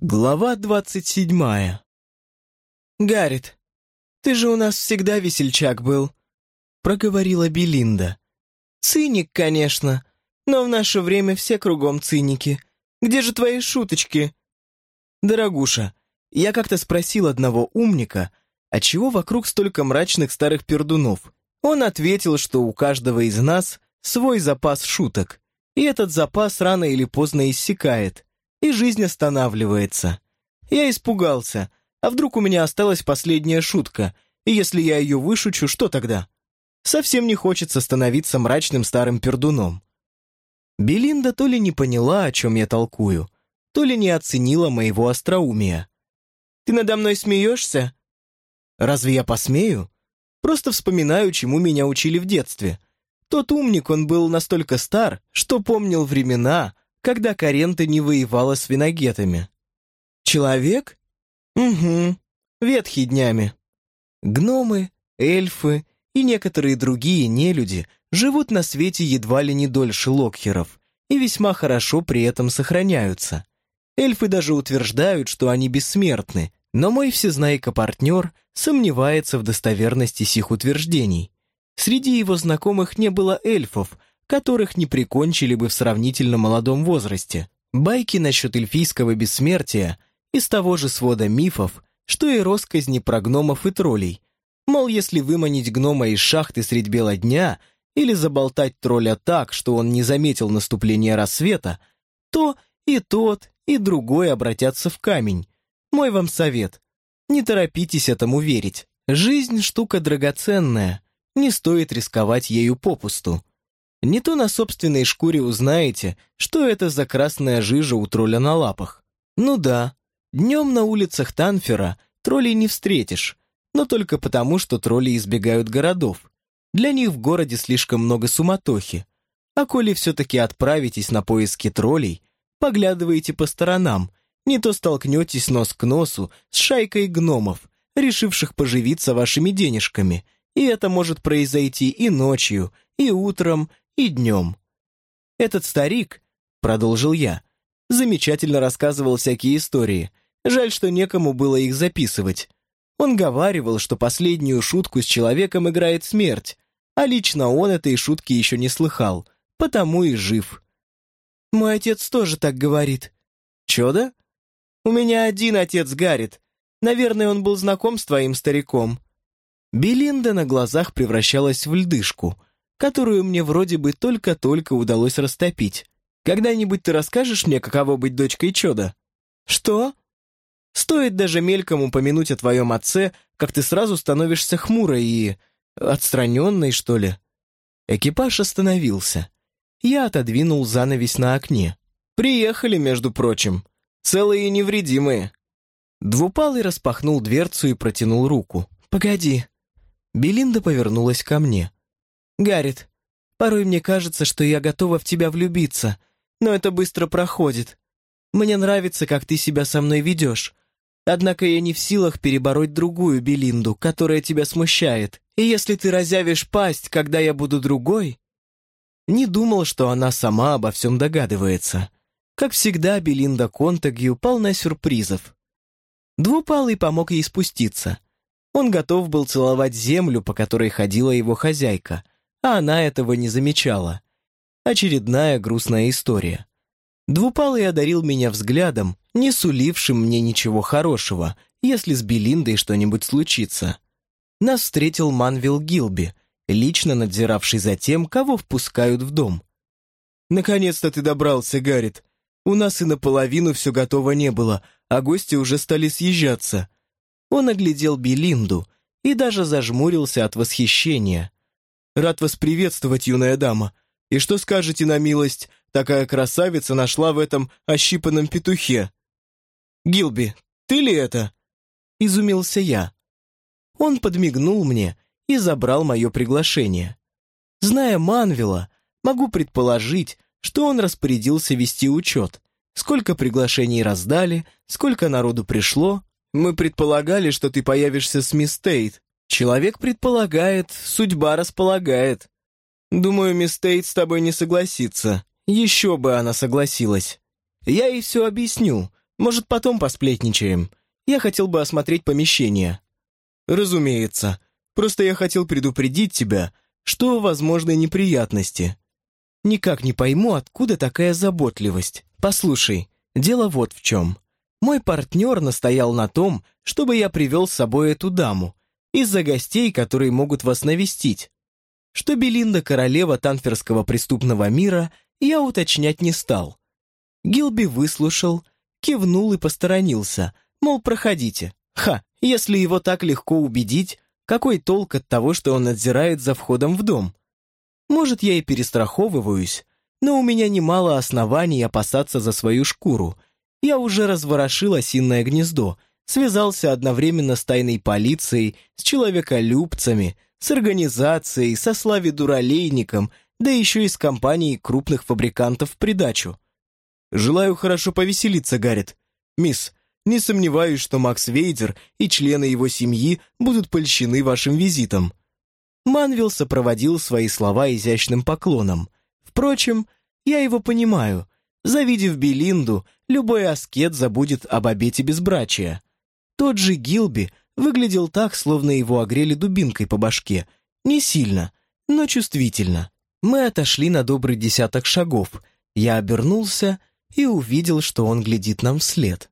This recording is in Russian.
Глава двадцать седьмая. «Гаррит, ты же у нас всегда весельчак был», — проговорила Белинда. «Циник, конечно, но в наше время все кругом циники. Где же твои шуточки?» «Дорогуша, я как-то спросил одного умника, отчего вокруг столько мрачных старых пердунов. Он ответил, что у каждого из нас свой запас шуток, и этот запас рано или поздно иссякает и жизнь останавливается. Я испугался, а вдруг у меня осталась последняя шутка, и если я ее вышучу, что тогда? Совсем не хочется становиться мрачным старым пердуном. Белинда то ли не поняла, о чем я толкую, то ли не оценила моего остроумия. «Ты надо мной смеешься?» «Разве я посмею?» Просто вспоминаю, чему меня учили в детстве. Тот умник, он был настолько стар, что помнил времена, когда Карента не воевала с виногетами. Человек? Угу, ветхий днями. Гномы, эльфы и некоторые другие нелюди живут на свете едва ли не дольше локхеров и весьма хорошо при этом сохраняются. Эльфы даже утверждают, что они бессмертны, но мой всезнайка-партнер сомневается в достоверности сих утверждений. Среди его знакомых не было эльфов, которых не прикончили бы в сравнительно молодом возрасте. Байки насчет эльфийского бессмертия из того же свода мифов, что и росказни про гномов и троллей. Мол, если выманить гнома из шахты средь бела дня или заболтать тролля так, что он не заметил наступления рассвета, то и тот, и другой обратятся в камень. Мой вам совет. Не торопитесь этому верить. Жизнь штука драгоценная, не стоит рисковать ею попусту. Не то на собственной шкуре узнаете, что это за красная жижа у тролля на лапах. Ну да, днем на улицах Танфера троллей не встретишь, но только потому, что тролли избегают городов. Для них в городе слишком много суматохи. А коли все-таки отправитесь на поиски троллей, поглядывайте по сторонам, не то столкнетесь нос к носу с шайкой гномов, решивших поживиться вашими денежками, и это может произойти и ночью, и утром, и днем. Этот старик, продолжил я, замечательно рассказывал всякие истории. Жаль, что некому было их записывать. Он говаривал, что последнюю шутку с человеком играет смерть, а лично он этой шутки еще не слыхал, потому и жив. Мой отец тоже так говорит. Чё У меня один отец Гарит. Наверное, он был знаком с твоим стариком. Белинда на глазах превращалась в льдышку — которую мне вроде бы только-только удалось растопить. Когда-нибудь ты расскажешь мне, каково быть дочкой Чода? Что? Стоит даже мельком упомянуть о твоем отце, как ты сразу становишься хмурой и... отстраненной, что ли? Экипаж остановился. Я отодвинул занавес на окне. Приехали, между прочим. Целые и невредимые. Двупалый распахнул дверцу и протянул руку. «Погоди». Белинда повернулась ко мне. Гаррит, порой мне кажется, что я готова в тебя влюбиться, но это быстро проходит. Мне нравится, как ты себя со мной ведешь. Однако я не в силах перебороть другую Белинду, которая тебя смущает. И если ты разявишь пасть, когда я буду другой...» Не думал, что она сама обо всем догадывается. Как всегда, Белинда Контагью полна сюрпризов. Двупалый помог ей спуститься. Он готов был целовать землю, по которой ходила его хозяйка — а она этого не замечала. Очередная грустная история. Двупалый одарил меня взглядом, не сулившим мне ничего хорошего, если с Белиндой что-нибудь случится. Нас встретил Манвил Гилби, лично надзиравший за тем, кого впускают в дом. «Наконец-то ты добрался, Гаррит. У нас и наполовину все готово не было, а гости уже стали съезжаться». Он оглядел Белинду и даже зажмурился от восхищения. Рад вас приветствовать, юная дама. И что скажете на милость, такая красавица нашла в этом ощипанном петухе? Гилби, ты ли это? Изумился я. Он подмигнул мне и забрал мое приглашение. Зная Манвила, могу предположить, что он распорядился вести учет. Сколько приглашений раздали, сколько народу пришло. Мы предполагали, что ты появишься с мисс Тейт, Человек предполагает, судьба располагает. Думаю, мисс Тейт с тобой не согласится. Еще бы она согласилась. Я ей все объясню, Может, потом посплетничаем? Я хотел бы осмотреть помещение». «Разумеется. Просто я хотел предупредить тебя, что возможны неприятности». «Никак не пойму, откуда такая заботливость. Послушай, дело вот в чем. Мой партнер настоял на том, чтобы я привел с собой эту даму, из-за гостей, которые могут вас навестить. Что Белинда королева танферского преступного мира, я уточнять не стал. Гилби выслушал, кивнул и посторонился, мол, проходите. Ха, если его так легко убедить, какой толк от того, что он надзирает за входом в дом? Может, я и перестраховываюсь, но у меня немало оснований опасаться за свою шкуру. Я уже разворошил осиное гнездо, связался одновременно с тайной полицией, с человеколюбцами, с организацией, со слави дуралейником, да еще и с компанией крупных фабрикантов в придачу. Желаю хорошо повеселиться, Гаррет. Мисс, не сомневаюсь, что Макс Вейдер и члены его семьи будут польщены вашим визитом. Манвилл сопроводил свои слова изящным поклоном. Впрочем, я его понимаю. Завидев Белинду, любой аскет забудет об обете безбрачия. Тот же Гилби выглядел так, словно его огрели дубинкой по башке. Не сильно, но чувствительно. Мы отошли на добрый десяток шагов. Я обернулся и увидел, что он глядит нам вслед.